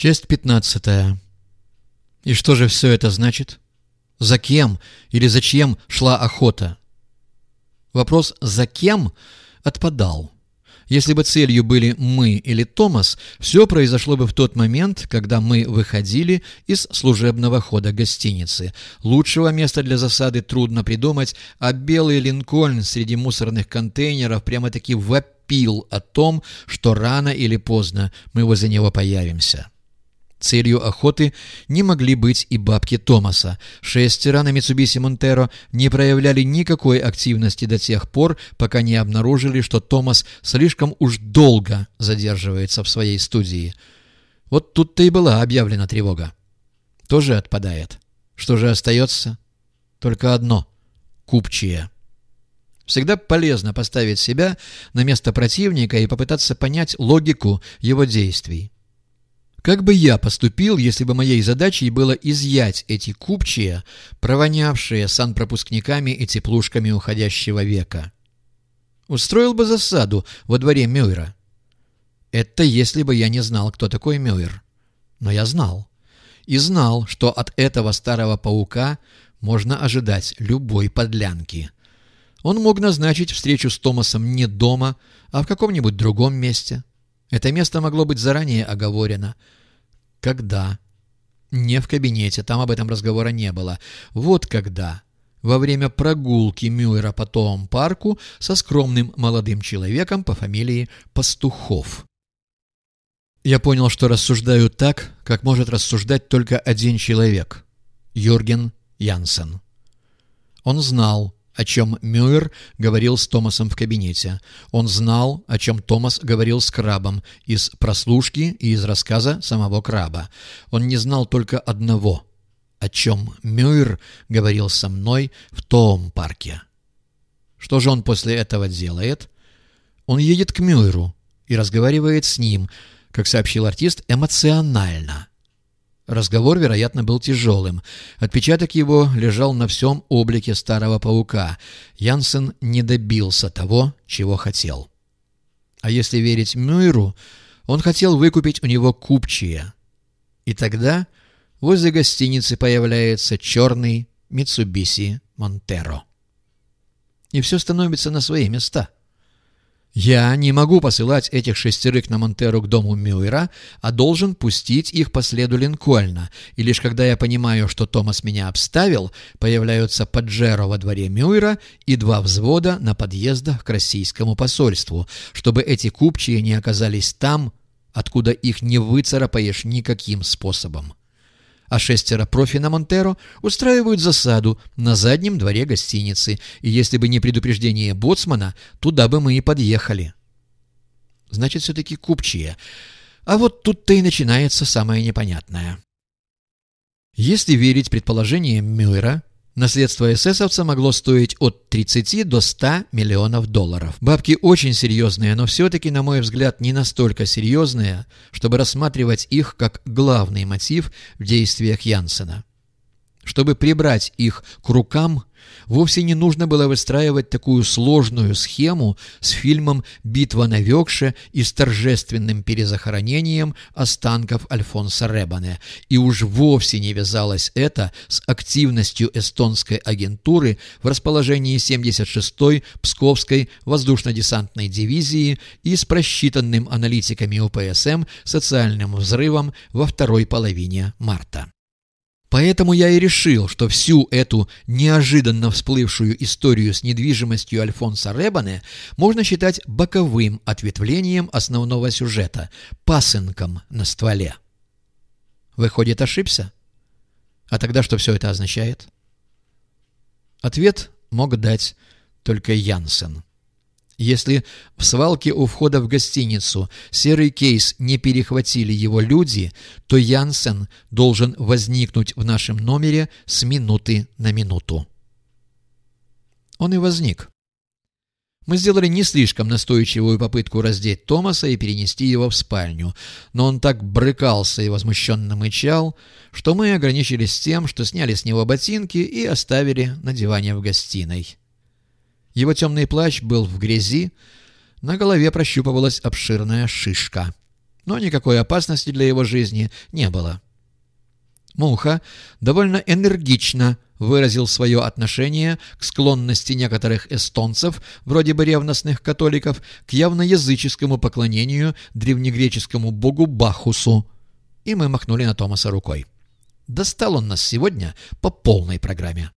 Часть пятнадцатая. И что же все это значит? За кем или зачем шла охота? Вопрос «за кем» отпадал. Если бы целью были мы или Томас, все произошло бы в тот момент, когда мы выходили из служебного хода гостиницы. Лучшего места для засады трудно придумать, а белый Линкольн среди мусорных контейнеров прямо-таки вопил о том, что рано или поздно мы возле него появимся. Целью охоты не могли быть и бабки Томаса. Шестеро на Митсубиси Монтеро не проявляли никакой активности до тех пор, пока не обнаружили, что Томас слишком уж долго задерживается в своей студии. Вот тут-то и была объявлена тревога. Тоже отпадает. Что же остается? Только одно — купчие. Всегда полезно поставить себя на место противника и попытаться понять логику его действий. Как бы я поступил, если бы моей задачей было изъять эти купчие, провонявшие санпропускниками и теплушками уходящего века? Устроил бы засаду во дворе Мюйра. Это если бы я не знал, кто такой Мюйр. Но я знал. И знал, что от этого старого паука можно ожидать любой подлянки. Он мог назначить встречу с Томасом не дома, а в каком-нибудь другом месте. Это место могло быть заранее оговорено. Когда? Не в кабинете, там об этом разговора не было. Вот когда. Во время прогулки Мюэра по том парку со скромным молодым человеком по фамилии Пастухов. Я понял, что рассуждаю так, как может рассуждать только один человек — Юрген Янсен. Он знал, о чем Мюэр говорил с Томасом в кабинете. Он знал, о чем Томас говорил с Крабом из прослушки и из рассказа самого Краба. Он не знал только одного, о чем Мюэр говорил со мной в том парке. Что же он после этого делает? Он едет к Мюэру и разговаривает с ним, как сообщил артист, эмоционально – Разговор, вероятно, был тяжелым. Отпечаток его лежал на всем облике старого паука. Янсен не добился того, чего хотел. А если верить Мюйру, он хотел выкупить у него купчие. И тогда возле гостиницы появляется черный Митсубиси Монтеро. И все становится на свои места — я не могу посылать этих шестерых на Монтеру к дому Мюэра, а должен пустить их по следу Линкольна. И лишь когда я понимаю, что Томас меня обставил, появляются Паджеро во дворе Мюэра и два взвода на подъездах к российскому посольству, чтобы эти купчие не оказались там, откуда их не выцарапаешь никаким способом а шестеро профи на Монтеро устраивают засаду на заднем дворе гостиницы, и если бы не предупреждение боцмана, туда бы мы и подъехали. Значит, все-таки купчие. А вот тут-то и начинается самое непонятное. Если верить предположениям Мюэра, Наследство эсэсовца могло стоить от 30 до 100 миллионов долларов. Бабки очень серьезные, но все-таки, на мой взгляд, не настолько серьезные, чтобы рассматривать их как главный мотив в действиях Янсена. Чтобы прибрать их к рукам, вовсе не нужно было выстраивать такую сложную схему с фильмом «Битва на Векше» и с торжественным перезахоронением останков Альфонса Ребане. И уж вовсе не вязалось это с активностью эстонской агентуры в расположении 76-й Псковской воздушно-десантной дивизии и с просчитанным аналитиками УПСМ социальным взрывом во второй половине марта. Поэтому я и решил, что всю эту неожиданно всплывшую историю с недвижимостью Альфонса Ребане можно считать боковым ответвлением основного сюжета, пасынком на стволе. Выходит, ошибся? А тогда что все это означает? Ответ мог дать только Янсен. Если в свалке у входа в гостиницу серый кейс не перехватили его люди, то Янсен должен возникнуть в нашем номере с минуты на минуту. Он и возник. Мы сделали не слишком настойчивую попытку раздеть Томаса и перенести его в спальню, но он так брыкался и возмущенно мычал, что мы ограничились тем, что сняли с него ботинки и оставили на диване в гостиной. Его темный плащ был в грязи, на голове прощупывалась обширная шишка. но никакой опасности для его жизни не было. Муха довольно энергично выразил свое отношение к склонности некоторых эстонцев, вроде бы ревностных католиков, к явно языческому поклонению древнегреческому богу Бахусу, и мы махнули на Томаса рукой. Достал он нас сегодня по полной программе.